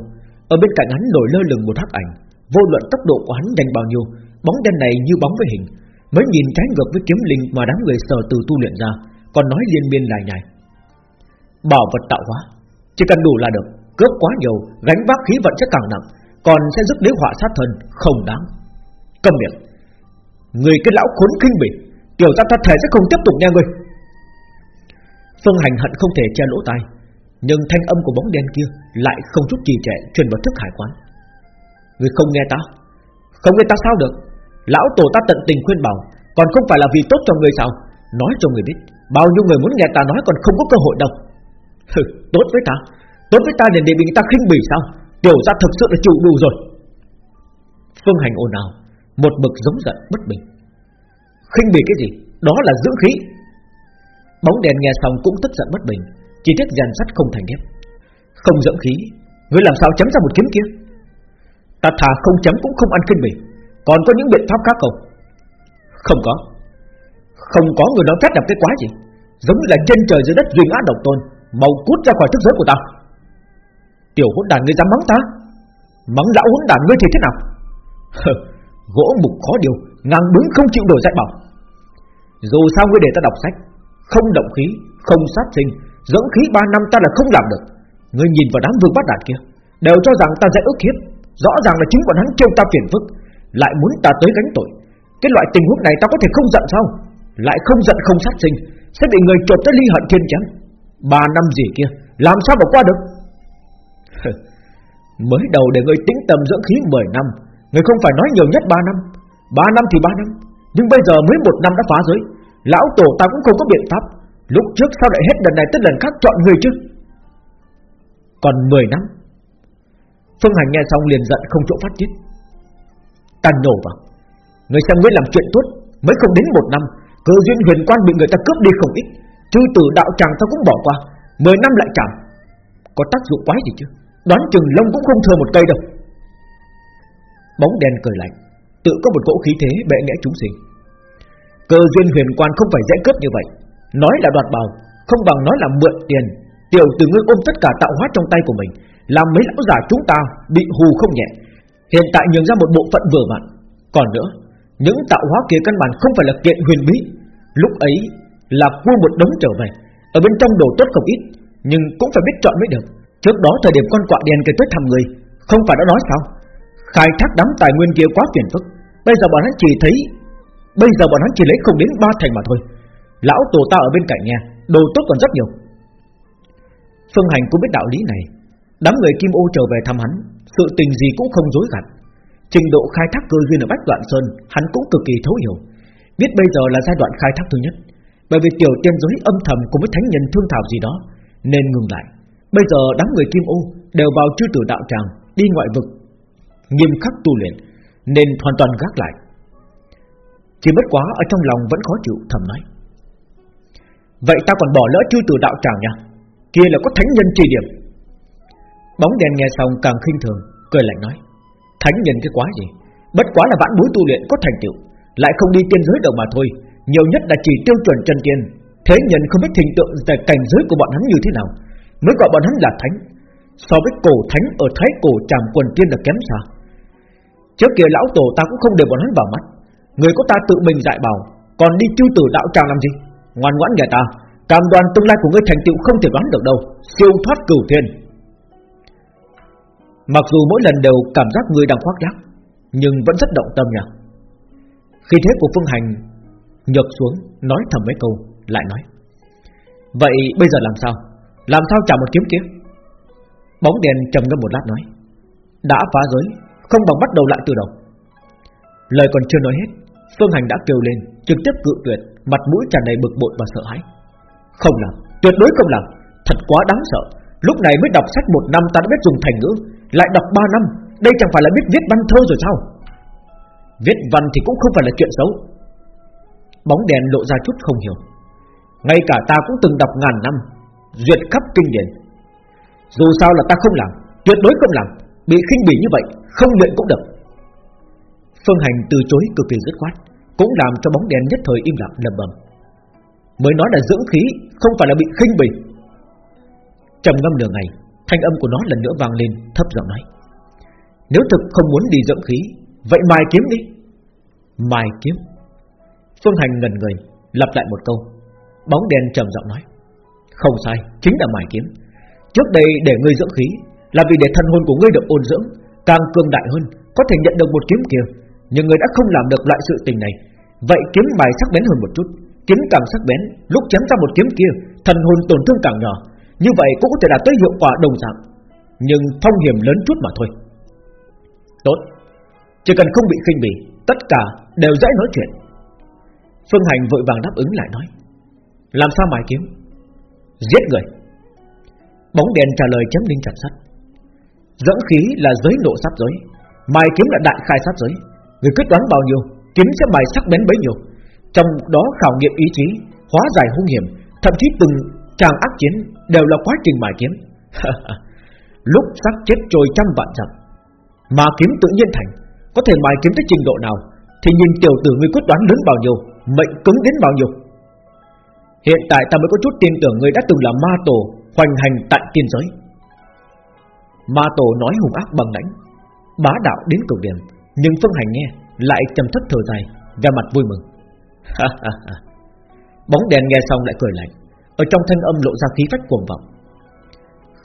Ở bên cạnh hắn nổi lơ lửng một hắc ảnh, Vô luận tốc độ của hắn nhanh bao nhiêu, Bóng đen này như bóng với hình. Mới nhìn trái ngược với kiếm linh mà đám người sở từ tu luyện ra, còn nói liên miên lại nhảy Bảo vật tạo hóa, Chỉ cần đủ là được, Cướp quá nhiều, Gánh vác khí vận sẽ càng nặng, Còn sẽ giúp đế họa sát thân Không đáng. Cầm miệng, Người cái lão khốn kinh bỉ, Tiểu ta thật thể sẽ không tiếp tục nghe ngươi Phương hành hận không thể che lỗ tai, Nhưng thanh âm của bóng đen kia Lại không chút trì trệ truyền vào thức hải quán. Người không nghe ta, Không nghe ta sao được? Lão tổ ta tận tình khuyên bảo Còn không phải là vì tốt cho người sao? Nói cho người biết Bao nhiêu người muốn nghe ta nói còn không có cơ hội đâu. Hừ, tốt với ta. Tốt với ta để để người ta khinh bỉ sao? Tiểu ra thực sự là chịu đủ rồi. Phương hành ồn ào Một bực giống giận bất bình. Khinh bỉ cái gì? Đó là dưỡng khí. Bóng đèn nghe xong cũng tức giận bất bình Chỉ tiếc rèn sắt không thành ghép, Không dưỡng khí Ngươi làm sao chấm ra một kiếm kia? Ta thà không chấm cũng không ăn khinh bỉ. Còn có những biện pháp khác không? Không có. Không có người nói cách đập cái quái gì. Giống như là trên trời dưới đất duy ngã độc tôn Mau cút ra khỏi thức giới của ta. Tiểu hỗn đàn ngươi dám mắng ta? Mắng lão hỗn đàn ngươi thì thế nào? Gỗ mục khó điều Ngang bướng không chịu đổi dạy bảo. Dù sao ngươi để ta đọc sách Không động khí, không sát sinh Dưỡng khí 3 năm ta là không làm được. Ngươi nhìn vào đám vương bát đạt kia Đều cho rằng ta sẽ ức hiếp. Rõ ràng là chính bọn hắn trêu ta phiền phức. Lại muốn ta tới gánh tội. Cái loại tình huống này ta có thể không giận sao? Lại không giận không sát sinh, Sẽ bị người trột tới ly hận thiên chém. Ba năm gì kia, Làm sao mà qua được? Mới đầu để người tính tầm dưỡng khí 10 năm, Người không phải nói nhiều nhất 3 năm. 3 năm thì 3 năm, Nhưng bây giờ mới một năm đã phá giới. Lão tổ ta cũng không có biện pháp, Lúc trước sao lại hết lần này tới lần khác chọn người chứ? Còn 10 năm, Phương Hành nghe xong liền giận không chỗ phát tiết. Ta nổ vào. Người xem ngươi làm chuyện tốt, Mới không đến một năm, Cơ duyên huyền quan bị người ta cướp đi không ít. Chư tử đạo tràng ta cũng bỏ qua, Mười năm lại chẳng Có tác dụng quái gì chứ? Đoán chừng lông cũng không thừa một cây đâu. Bóng đen cười lạnh, Tự có một cỗ khí thế bệ nghệ chúng sinh. Cơ duyên huyền quan không phải dễ cướp như vậy. Nói là đoạt bào Không bằng nói là mượn tiền. Tiểu từ ngươi ôm tất cả tạo hóa trong tay của mình, Làm mấy lão giả chúng ta bị hù không nhẹ. Hiện tại nhường ra một bộ phận vừa vặn. Còn nữa Những tạo hóa kia căn bản không phải là kiện huyền bí. Lúc ấy là cua một đống trở về Ở bên trong đồ tốt không ít Nhưng cũng phải biết chọn mới được. Trước đó thời điểm con quạ đen kia tới thăm người Không phải đã nói sao? Khai thác đám tài nguyên kia quá phiền phức. Bây giờ bọn hắn chỉ thấy Bây giờ bọn hắn chỉ lấy không đến ba thành mà thôi. Lão tổ ta ở bên cạnh nhà, Đồ tốt còn rất nhiều. Phương Hành cũng biết đạo lý này. Đám người Kim Ô trở về thăm hắn sự tình gì cũng không dối gạt. Trình độ khai thác cơ duyên ở Bách Đoạn Sơn, Hắn cũng cực kỳ thấu hiểu. Biết bây giờ là giai đoạn khai thác thứ nhất. Bởi vì tiểu tiên giới âm thầm cùng với thánh nhân thương thảo gì đó, Nên ngừng lại. Bây giờ đám người Kim Ô Đều vào chư tử đạo tràng, Đi ngoại vực, Nghiêm khắc tu luyện, Nên hoàn toàn gác lại. Chỉ bất quá ở trong lòng vẫn khó chịu, thầm nói. Vậy ta còn bỏ lỡ chư tử đạo tràng nha. Kia là có thánh nhân trì điểm. Bóng đèn nghe xong càng khinh thường, Cười lạnh nói, Thánh nhân cái quá gì? Bất quá là vãn bối tu luyện có thành tựu, Lại không đi tiên giới đâu mà thôi, Nhiều nhất là chỉ tiêu chuẩn chân tiên. Thế nhân không biết hình tượng tại cảnh giới của bọn hắn như thế nào, Mới gọi bọn hắn là thánh. So với cổ thánh ở thái cổ tràm quần tiên là kém xa. Trước kia lão tổ ta cũng không để bọn hắn vào mắt, Người có ta tự mình dạy bảo, Còn đi chư tử đạo tràng làm gì? Ngoan ngoãn nghe ta, Cam đoan tương lai của ngươi thành tựu không thể đoán được đâu, Siêu thoát cửu thiên. Mặc dù mỗi lần đều cảm giác người đang khoác lác, Nhưng vẫn rất động tâm nha. Khi thế của Phương Hành Nhược xuống, Nói thầm mấy câu, Lại nói, Vậy bây giờ làm sao? Làm sao trả một kiếm kia? Bóng đèn trầm ngâm một lát nói, Đã phá giới, Không bằng bắt đầu lại từ đầu. Lời còn chưa nói hết, Phương Hành đã kêu lên, Trực tiếp cự tuyệt, Mặt mũi tràn đầy bực bội và sợ hãi. Không làm, Tuyệt đối không làm, Thật quá đáng sợ. Lúc này mới đọc sách một năm ta đã biết dùng thành ngữ lại đọc ba năm, Đây chẳng phải là biết viết văn thơ rồi sao? Viết văn thì cũng không phải là chuyện xấu. Bóng đèn lộ ra chút không hiểu. Ngay cả ta cũng từng đọc ngàn năm, Duyệt khắp kinh điển. Dù sao là ta không làm, Tuyệt đối không làm, Bị khinh bỉ như vậy, Không luyện cũng được. Phương Hành từ chối cực kỳ dứt khoát, Cũng làm cho bóng đèn nhất thời im lặng lầm bầm. Mới nói là dưỡng khí, Không phải là bị khinh bỉ. Trầm ngâm nửa ngày Thanh âm của nó lần nữa vang lên thấp giọng nói. Nếu thực không muốn đi dưỡng khí Vậy mài kiếm đi. Mài kiếm. Phương Hành ngần người Lặp lại một câu. Bóng đèn trầm giọng nói. Không sai, chính là mài kiếm. Trước đây để ngươi dưỡng khí Là vì để thân hồn của ngươi được ôn dưỡng Càng cường đại hơn Có thể nhận được một kiếm kia. Nhưng ngươi đã không làm được loại sự tình này. Vậy kiếm mài sắc bén hơn một chút. Kiếm càng sắc bén Lúc chém ra một kiếm kia Thần hồn tổn thương càng nhỏ. Như vậy cũng có thể đạt tới hiệu quả đồng dạng. Nhưng phong hiểm lớn chút mà thôi. Tốt. Chỉ cần không bị khinh bỉ, Tất cả đều dễ nói chuyện. Phương Hành vội vàng đáp ứng lại nói. Làm sao mài kiếm? Giết người. Bóng đèn trả lời chấm đinh chặt sắt. Dẫn khí là giới nộ sát giới. Mài kiếm là đại khai sát giới. Người quyết đoán bao nhiêu, Kiếm sẽ mài sắc bén bấy nhiêu. Trong đó khảo nghiệm ý chí, Hóa giải hung hiểm, Thậm chí từng chàng ác chiến Đều là quá trình mài kiếm Lúc xác chết trôi trăm vạn dặm, Mà kiếm tự nhiên thành, Có thể mài kiếm tới trình độ nào Thì nhìn tiểu tử người quyết đoán lớn bao nhiêu, Mệnh cứng đến bao nhiêu. Hiện tại ta mới có chút tin tưởng Ngươi đã từng là ma tổ Hoành hành tận tiên giới. Ma tổ nói hùng ác bằng lãnh Bá đạo đến cực điểm, Nhưng Phương Hành nghe lại trầm thấp thở dài ra mặt vui mừng. Bóng đèn nghe xong lại cười lạnh. Ở trong thanh âm lộ ra khí phách cuồng vọng.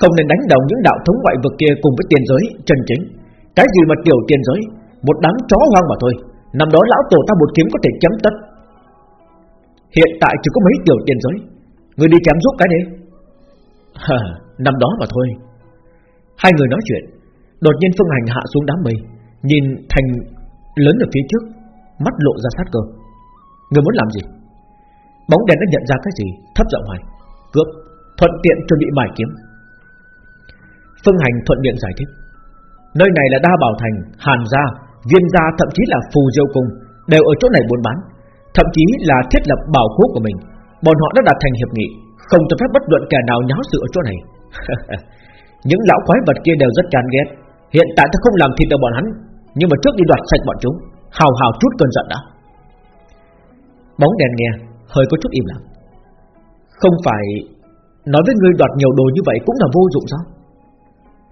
Không nên đánh đồng những đạo thống ngoại vực kia Cùng với tiền giới, chân chính. Cái gì mà tiểu tiền giới? Một đám chó hoang mà thôi. Năm đó lão tổ ta một kiếm có thể chém tất. Hiện tại chỉ có mấy tiểu tiền giới. Người đi chém giúp cái đi Năm đó mà thôi. Hai người nói chuyện. Đột nhiên Phương Hành hạ xuống đám mây, Nhìn thành lớn ở phía trước, Mắt lộ ra sát cơ. Người muốn làm gì? Bóng đèn đã nhận ra cái gì? Thấp giọng hỏi. Cướp. Thuận tiện chuẩn bị bài kiếm. Phương Hành thuận miệng giải thích. Nơi này là Đa Bảo Thành, Hàn Gia, Viên Gia, thậm chí là Phù Diêu Cung, Đều ở chỗ này buôn bán. Thậm chí là thiết lập bảo khố của mình. Bọn họ đã đạt thành hiệp nghị. Không cho phép bất luận kẻ nào nháo sự ở chỗ này. Những lão quái vật kia đều rất chán ghét. Hiện tại ta không làm thịt được bọn hắn, Nhưng mà trước đi đoạt sạch bọn chúng. Hào hào chút cơn giận đã. Bóng đèn nghe. Hơi có chút im lặng. Không phải Nói với ngươi đoạt nhiều đồ như vậy cũng là vô dụng sao?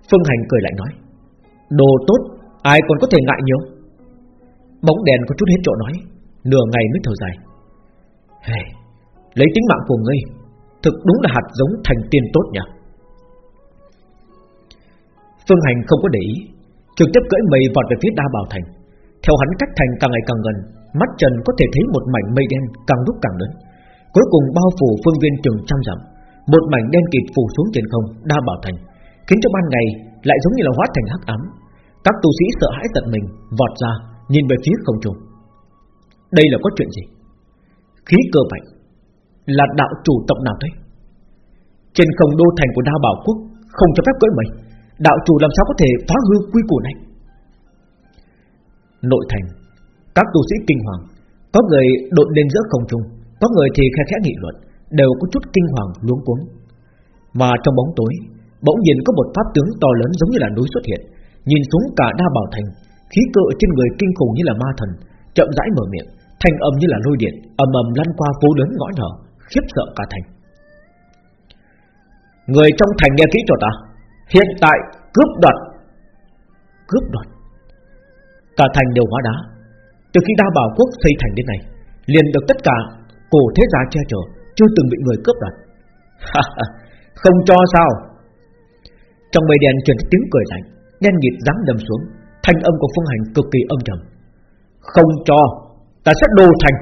Phương Hành cười lại nói. Đồ tốt Ai còn có thể ngại nhiều? Bóng đèn có chút hết chỗ nói Nửa ngày mới thở dài. Hey, Lấy tính mạng của ngươi Thực đúng là hạt giống thành tiên tốt nhỉ? Phương Hành không có để ý Trực tiếp cưỡi mây vọt về phía đa bảo thành. Theo hắn cách thành càng ngày càng gần Mắt trần có thể thấy một mảnh mây đen càng lúc càng lớn. Cuối cùng bao phủ phương viên chừng trăm dặm, Một mảnh đen kịt phủ xuống trên không, Đa bảo thành, Khiến cho ban ngày lại giống như là hóa thành hắc ám. Các tu sĩ sợ hãi tận mình, Vọt ra, nhìn về phía không trung. Đây là có chuyện gì? Khí cơ vậy Là đạo chủ tộc nào thế? Trên không đô thành của Đa Bảo Quốc Không cho phép cưỡi mây. Đạo chủ làm sao có thể phá hư quy củ này? Nội thành các tu sĩ kinh hoàng Có người đột lên giữa không trung Có người thì khẽ khẽ nghị luận, Đều có chút kinh hoàng luống cuống. Mà trong bóng tối, Bỗng nhiên có một pháp tướng to lớn giống như là núi xuất hiện, Nhìn xuống cả đa bảo thành, Khí cơ trên người kinh khủng như là ma thần, Chậm rãi mở miệng Thành âm như là lôi điện, ầm ầm lăn qua phố lớn ngõ nhỏ, Khiếp sợ cả thành. Người trong thành nghe kỹ cho ta, Hiện tại cướp đoạt Cướp đoạt. Cả thành đều hóa đá từ khi đa bảo quốc xây thành đến này Liền được tất cả cổ thế gia che chở, Chưa từng bị người cướp đoạt. Không cho sao? Trong mây đen truyền tiếng cười lạnh Đen nghịt dáng đầm xuống, Thanh âm của phương hành cực kỳ âm trầm. Không cho, Ta sẽ đồ thành.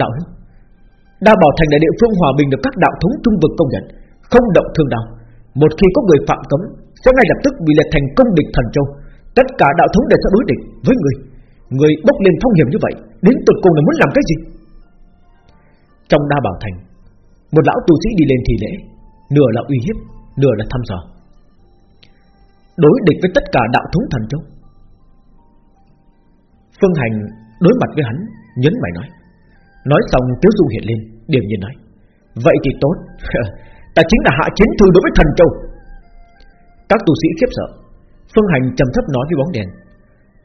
Đạo hữu Đa bảo thành là địa phương hòa bình được các đạo thống trung vực công nhận, Không động thương đạo một khi có người phạm cấm, Sẽ ngay lập tức bị liệt thành công địch thần châu. Tất cả đạo thống đều sẽ đối địch với người. Người bốc lên thông hiểm như vậy, Đến tận cùng là muốn làm cái gì? Trong đa bảo thành, Một lão tu sĩ đi lên thì lễ, Nửa là uy hiếp, Nửa là thăm dò. Đối địch với tất cả đạo thống thần châu. Phương Hành đối mặt với hắn, Nhấn mày nói Nói xong Tiếu Du hiện lên Điểm nhiên nói, Vậy thì tốt, Ta chính là hạ chiến thư đối với thần châu. Các tu sĩ khiếp sợ, Phương Hành trầm thấp nói với bóng đèn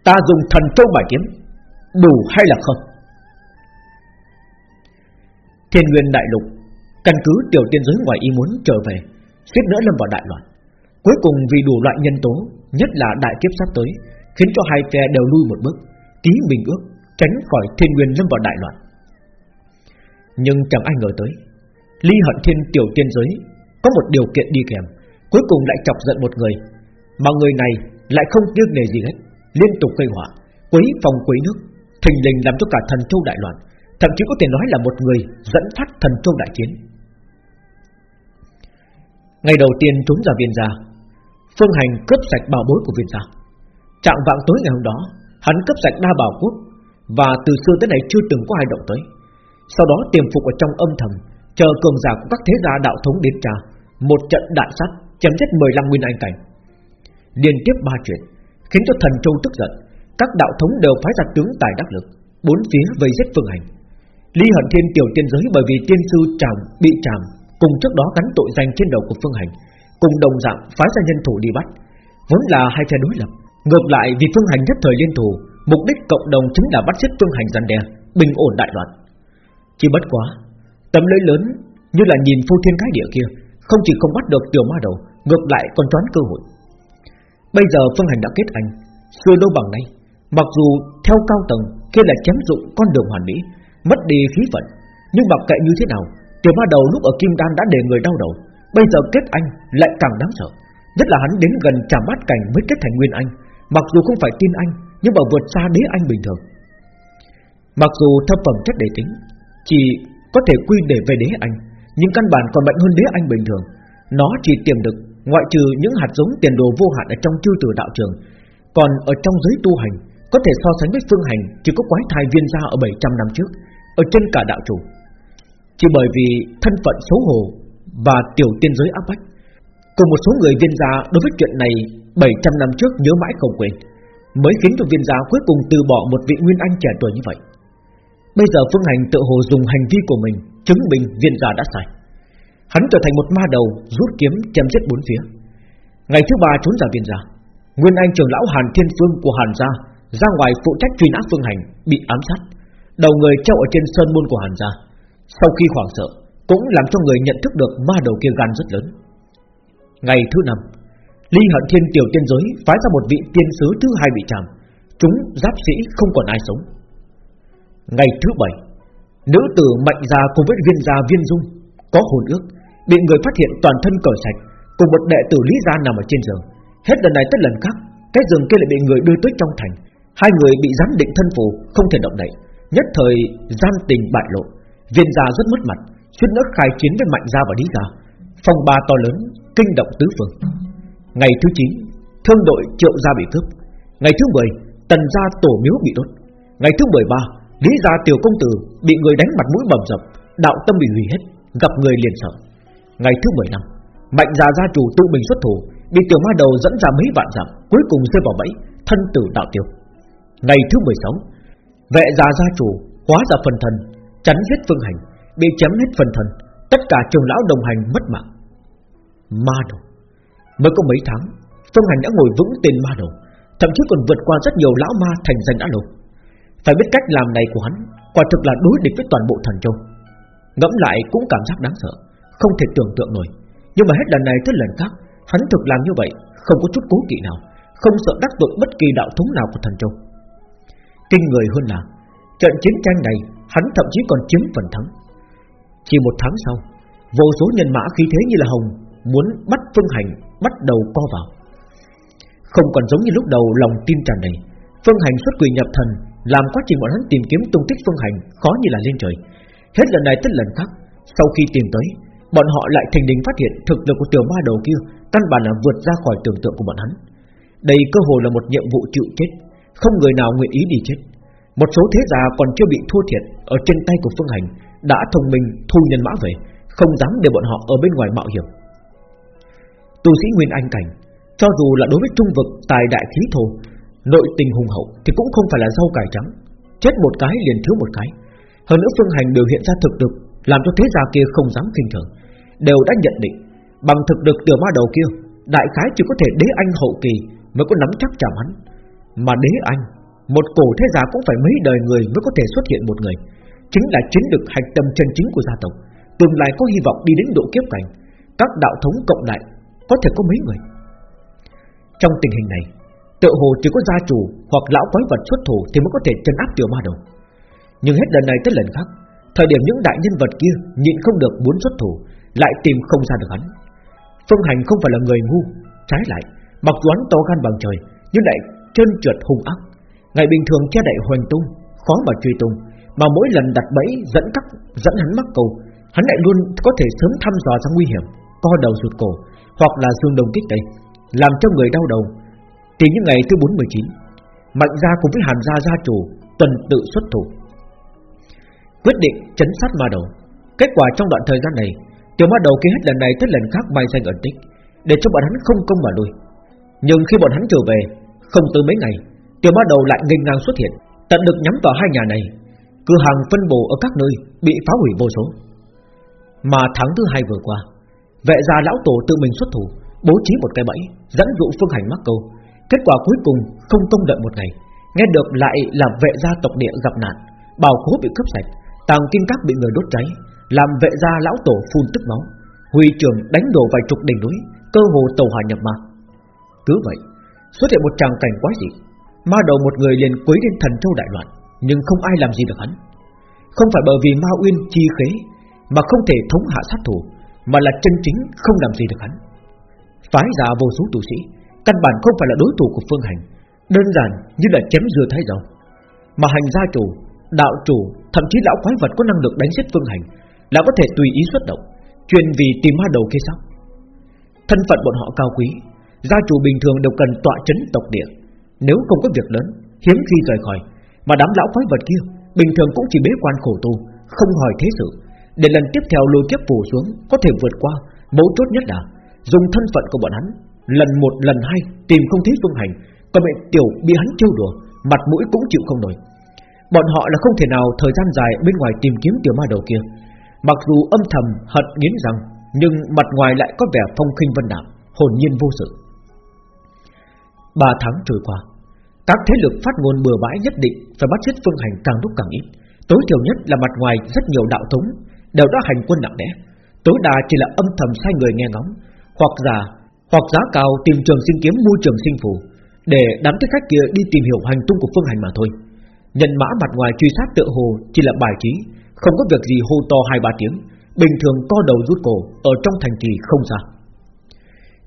Ta dùng thần châu bài kiếm, Đủ hay là không? Thiên nguyên đại lục, Căn cứ tiểu tiên giới ngoài ý muốn trở về, suýt nữa lâm vào đại loạn. Cuối cùng vì đủ loại nhân tố, Nhất là đại kiếp sắp tới, Khiến cho hai phe đều lui một bước, Ký bình ước, tránh khỏi thiên nguyên lâm vào đại loạn. Nhưng chẳng ai ngờ tới, Ly hận thiên tiểu tiên giới Có một điều kiện đi kèm, Cuối cùng lại chọc giận một người, Mà người này lại không tiếc nề gì hết. Liên tục gây họa Quấy phòng quấy nước Thình lình làm cho cả thần châu đại loạn Thậm chí có thể nói là một người dẫn phát thần châu đại chiến. Ngày đầu tiên trốn ra viên gia Phương Hành cướp sạch bảo bối của viên gia. Trạng vạng tối ngày hôm đó Hắn cướp sạch đa bảo quốc Và từ xưa tới nay chưa từng có ai động tới. Sau đó tiềm phục ở trong âm thầm chờ cường giả của các thế gia đạo thống đến trà, một trận đại sát chém giết 15 nguyên anh cảnh. Liên tiếp ba chuyện, khiến cho thần châu tức giận, các đạo thống đều phái ra tướng tài đắc lực, bốn phía vây giết phương hành. Ly Hận Thiên tiểu tiên giới bởi vì tiên sư tràm bị tràm, cùng trước đó gắn tội danh trên đầu của phương hành, cùng đồng dạng phái ra nhân thủ đi bắt, vốn là hai phe đối lập. Ngược lại vì phương hành nhất thời liên thủ, mục đích cộng đồng chính là bắt giết phương hành gian đe, bình ổn đại loạn. Chỉ bất quá Tấm lưới lớn như là nhìn phu thiên cái địa kia Không chỉ không bắt được tiểu ma đầu Ngược lại còn choán cơ hội Bây giờ Phương Hành đã kết anh, Xưa lâu bằng nay. Mặc dù theo cao tầng, kia là chém dụng con đường hoàn mỹ, Mất đi khí vận. Nhưng mặc kệ như thế nào, Tiểu ma đầu lúc ở Kim Đan đã để người đau đầu. Bây giờ kết anh lại càng đáng sợ. Nhất là hắn đến gần chạm mắt cảnh mới kết thành Nguyên Anh. Mặc dù không phải tin anh, Nhưng mà vượt xa đế anh bình thường. Mặc dù thấp phẩm chất đề tính, Chỉ có thể quy để về đế anh, Nhưng căn bản còn mạnh hơn đế anh bình thường. Nó chỉ tiềm được Ngoại trừ những hạt giống tiền đồ vô hạn ở trong chư tử đạo trường, Còn ở trong giới tu hành, Có thể so sánh với phương hành Chỉ có quái thai viên gia ở 700 năm trước, Ở trên cả đạo chủ. Chỉ bởi vì thân phận xấu hổ Và tiểu tiên giới áp bách Cùng một số người viên gia đối với chuyện này 700 năm trước nhớ mãi không quên, Mới khiến cho viên gia cuối cùng từ bỏ một vị nguyên anh trẻ tuổi như vậy. Bây giờ Phương Hành tự hồ dùng hành vi của mình Chứng minh viên gia đã sai. Hắn trở thành một ma đầu Rút kiếm chém giết bốn phía. Ngày thứ ba trốn ra viên gia. Nguyên anh trưởng lão Hàn Thiên Phương của Hàn gia Ra ngoài phụ trách truy nã Phương Hành Bị ám sát. Đầu người treo ở trên sơn môn của Hàn gia. Sau khi hoảng sợ Cũng làm cho người nhận thức được ma đầu kia gan rất lớn. Ngày thứ năm Ly Hận Thiên tiểu tiên giới phái ra một vị tiên sứ thứ hai bị trảm, chúng giáp sĩ không còn ai sống. Ngày thứ bảy, nữ tử mạnh gia cùng với viên gia viên dung có hồn ước, bị người phát hiện toàn thân cởi sạch, cùng một đệ tử lý gia nằm ở trên giường. Hết lần này tới lần khác, cái giường kia lại bị người đưa tới trong thành. Hai người bị giám định thân phù, không thể động đậy. Nhất thời gian tình bại lộ, viên gia rất mất mặt, suýt nữa khai chiến với mạnh gia và lý gia. Phong ba to lớn, kinh động tứ phương. Ngày thứ 9 Thương đội triệu gia bị cướp Ngày thứ 10 Tần gia tổ miếu bị đốt Ngày thứ 13 Lý gia tiểu công tử Bị người đánh mặt mũi bầm dập Đạo tâm bị hủy hết Gặp người liền sợ. Ngày thứ 15 Mạnh gia gia chủ tự mình xuất thủ, Bị tiểu ma đầu dẫn ra mấy vạn dặm, Cuối cùng rơi vào bẫy, Thân tử đạo tiêu. Ngày thứ 16 Vệ gia gia chủ Hóa ra phần thần Chắn giết phương hành, Bị chém hết phần thần Tất cả trường lão đồng hành mất mạng. Ma đầu. Mới có mấy tháng, Phương Hành đã ngồi vững tên ma đầu, Thậm chí còn vượt qua rất nhiều lão ma thành danh đã lâu Phải biết cách làm này của hắn, Quả thực là đối địch với toàn bộ thần châu. Ngẫm lại cũng cảm giác đáng sợ. Không thể tưởng tượng nổi. Nhưng mà hết lần này tới lần khác, Hắn thực làm như vậy, Không có chút cố kỵ nào, Không sợ đắc tội bất kỳ đạo thống nào của thần châu. Kinh người hơn là, Trận chiến tranh này, Hắn thậm chí còn chiếm phần thắng. Chỉ một tháng sau, Vô số nhân mã khí thế như là hồng, Muốn bắt Phương Hành bắt đầu co vào. Không còn giống như lúc đầu lòng tin tràn đầy. Phương Hành xuất quỷ nhập thần, Làm quá trình bọn hắn tìm kiếm tung tích Phương Hành Khó như là lên trời. Hết lần này tới lần khác, Sau khi tìm tới, Bọn họ lại thành đình phát hiện thực lực của tiểu ma đầu kia Căn bản là vượt ra khỏi tưởng tượng của bọn hắn. Đây cơ hồ là một nhiệm vụ chịu chết, Không người nào nguyện ý đi chết. Một số thế gia còn chưa bị thua thiệt Ở trên tay của Phương Hành, Đã thông minh, thu nhân mã về, Không dám để bọn họ ở bên ngoài mạo hiểm. Tu sĩ Nguyên Anh Cảnh, Cho dù là đối với trung vực, tài đại khí thô Nội tình hùng hậu Thì cũng không phải là rau cải trắng. Chết một cái liền thiếu một cái. Hơn nữa phương hành đều hiện ra thực lực, Làm cho thế gia kia không dám kinh thường. Đều đã nhận định, Bằng thực lực tiểu ma đầu kia, Đại khái chỉ có thể đế anh hậu kỳ Mới có nắm chắc chạm hắn. Mà đế anh, Một cổ thế gia cũng phải mấy đời người mới có thể xuất hiện một người. Chính là chiến lực hạch tâm chân chính của gia tộc, Tương lai có hy vọng đi đến độ kiếp cảnh. Các đạo thống cộng đại có thể có mấy người? Trong tình hình này, Tự hồ chỉ có gia chủ hoặc lão quái vật xuất thủ Thì mới có thể chân áp tiểu ma đầu. Nhưng hết lần này tới lần khác Thời điểm những đại nhân vật kia nhịn không được muốn xuất thủ Lại tìm không ra được hắn. Phương Hành không phải là người ngu Trái lại Mặc dù hắn to gan bằng trời Nhưng lại chân trượt hung ác. Ngày bình thường che đậy hoành tung Khó mà truy tung Mà mỗi lần đặt bẫy dẫn các dẫn hắn mắc cầu Hắn lại luôn có thể sớm thăm dò ra nguy hiểm Co đầu rụt cổ hoặc là xương đồng kích tây làm cho người đau đầu. Thì những ngày thứ 49, Mạnh gia cùng với Hàn gia gia chủ tuần tự xuất thủ, quyết định chấn sát ma đầu. Kết quả trong đoạn thời gian này, tiểu ma đầu kia hết lần này tới lần khác bay danh ẩn tích, để cho bọn hắn không công mà lui. Nhưng khi bọn hắn trở về, không tới mấy ngày, tiểu ma đầu lại nghênh ngang xuất hiện, tận lực nhắm vào hai nhà này, cửa hàng phân bổ ở các nơi bị phá hủy vô số. Mà tháng thứ hai vừa qua, Vệ gia lão tổ tự mình xuất thủ Bố trí một cái bẫy Dẫn dụ phương hành mắc câu Kết quả cuối cùng không công đợi một ngày Nghe được lại là vệ gia tộc địa gặp nạn Bảo khố bị cướp sạch Tàng kinh các bị người đốt cháy Làm vệ gia lão tổ phun tức máu Huy trường đánh đổ vài chục đỉnh núi Cơ hồ tàu hỏa nhập ma. Cứ vậy xuất hiện một tràng cảnh quái dị. Ma đầu một người liền quấy đến thần châu đại loạn Nhưng không ai làm gì được hắn. Không phải bởi vì ma uyên chi khế Mà không thể thống hạ sát thủ Mà là chân chính không làm gì được hắn. Phái giả vô số tu sĩ Căn bản không phải là đối thủ của Phương Hành Đơn giản như là chém dưa thái dầu Mà hành gia chủ, đạo chủ Thậm chí lão quái vật có năng lực đánh giết Phương Hành, Là có thể tùy ý xuất động, chuyên vì tìm ma đầu kia sao? Thân phận bọn họ cao quý, Gia chủ bình thường đều cần tọa chấn tộc địa. Nếu không có việc lớn, Hiếm khi rời khỏi, Mà đám lão quái vật kia Bình thường cũng chỉ bế quan khổ tu, Không hỏi thế sự, Để lần tiếp theo lôi tiếp phủ xuống, Có thể vượt qua, Mấu chốt nhất là Dùng thân phận của bọn hắn, Lần một, lần hai tìm không thấy phương hành, Còn bị tiểu, bị hắn trêu đùa, Mặt mũi cũng chịu không nổi. Bọn họ là không thể nào thời gian dài bên ngoài tìm kiếm tiểu ma đầu kia. Mặc dù âm thầm hận nghiến rằng Nhưng mặt ngoài lại có vẻ phong khinh vân đạm, Hồn nhiên vô sự. Ba tháng trôi qua, Các thế lực phát ngôn bừa bãi nhất định Phải bắt chết phương hành càng lúc càng ít. Tối thiểu nhất là mặt ngoài rất nhiều đạo thống Đều đã hành quân nặng nề. Tối đa chỉ là âm thầm sai người nghe ngóng, Hoặc giả, Hoặc giá cao tìm trường sinh kiếm mua trường sinh phù, Để đám thích khách kia đi tìm hiểu hành tung của phương hành mà thôi. Nhân mã mặt ngoài truy sát tựa hồ Chỉ là bài trí, Không có việc gì hô to hai ba tiếng, Bình thường co đầu rút cổ Ở trong thành trì không ra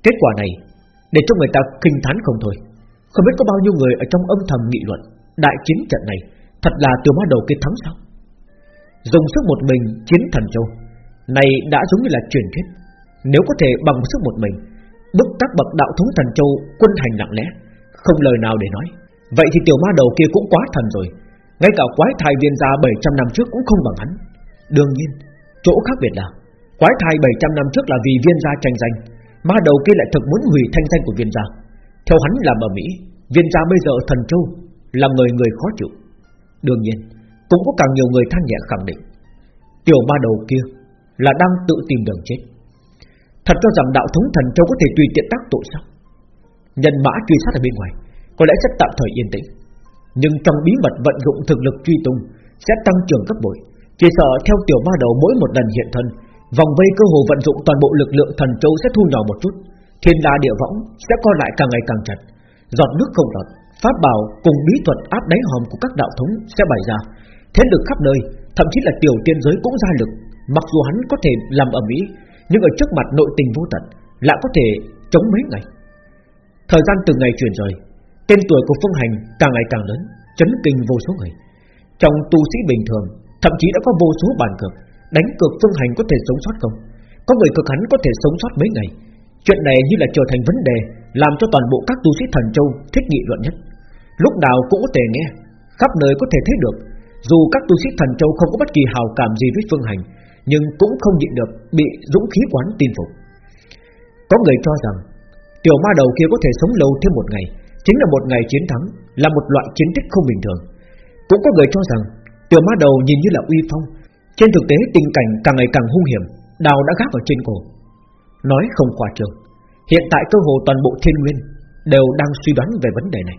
Kết quả này để cho người ta kinh thán không thôi. Không biết có bao nhiêu người ở trong âm thầm nghị luận, Đại chiến trận này Thật là từ ma đầu kia thắng sao? Dùng sức một mình chiến thần châu, Này đã giống như là truyền thuyết. Nếu có thể bằng sức một mình, Bức các bậc đạo thống thần châu Quân hành lặng lẽ, Không lời nào để nói. Vậy thì tiểu ma đầu kia cũng quá thần rồi. Ngay cả quái thai viên gia 700 năm trước cũng không bằng hắn. Đương nhiên, Chỗ khác biệt là, Quái thai 700 năm trước là vì viên gia tranh giành Ma đầu kia lại thực muốn hủy thanh danh của viên gia. Theo hắn làm ở Mỹ, Viên gia bây giờ thần châu, Là người người khó chịu. Đương nhiên, cũng có càng nhiều người than nhẹ khẳng định, Tiểu ma đầu kia Là đang tự tìm đường chết. Thật cho rằng đạo thống thần châu có thể tùy tiện tác tội sao? Nhân mã truy sát ở bên ngoài, Có lẽ sẽ tạm thời yên tĩnh. Nhưng trong bí mật vận dụng thực lực truy tung Sẽ tăng trưởng cấp bội. Chỉ sợ theo tiểu ma đầu mỗi một lần hiện thân, Vòng vây cơ hồ vận dụng toàn bộ lực lượng thần châu sẽ thu nhỏ một chút. Thiên la địa võng sẽ co lại càng ngày càng chặt. Giọt nước không lọt, Pháp bảo cùng bí thuật áp đáy hòm của các đạo thống sẽ bày ra. Thế lực khắp nơi, Thậm chí là tiểu tiên giới cũng ra lực. Mặc dù hắn có thể làm ở Mỹ Nhưng ở trước mặt nội tình vô tận, Lại có thể chống mấy ngày. Thời gian từng ngày chuyển rời Tên tuổi của Phương Hành càng ngày càng lớn, Chấn kinh vô số người. Trong tu sĩ bình thường, Thậm chí đã có vô số bàn cược, Đánh cược Phương Hành có thể sống sót không? Có người cực hắn có thể sống sót mấy ngày. Chuyện này như là trở thành vấn đề, Làm cho toàn bộ các tu sĩ thần châu thích nghị luận nhất. Lúc nào cũng có thể nghe, Khắp nơi có thể thấy được. Dù các tu sĩ thần châu không có bất kỳ hào cảm gì với Phương Hành, Nhưng cũng không nhịn được Bị dũng khí quán tin phục. Có người cho rằng, Tiểu ma đầu kia có thể sống lâu thêm một ngày. Chính là một ngày chiến thắng, Là một loại chiến tích không bình thường. Cũng có người cho rằng, Tiểu ma đầu nhìn như là uy phong. Trên thực tế, tình cảnh càng ngày càng hung hiểm, Đào đã gác ở trên cổ. Nói không khoa trương, Hiện tại cơ hồ toàn bộ thiên nguyên Đều đang suy đoán về vấn đề này.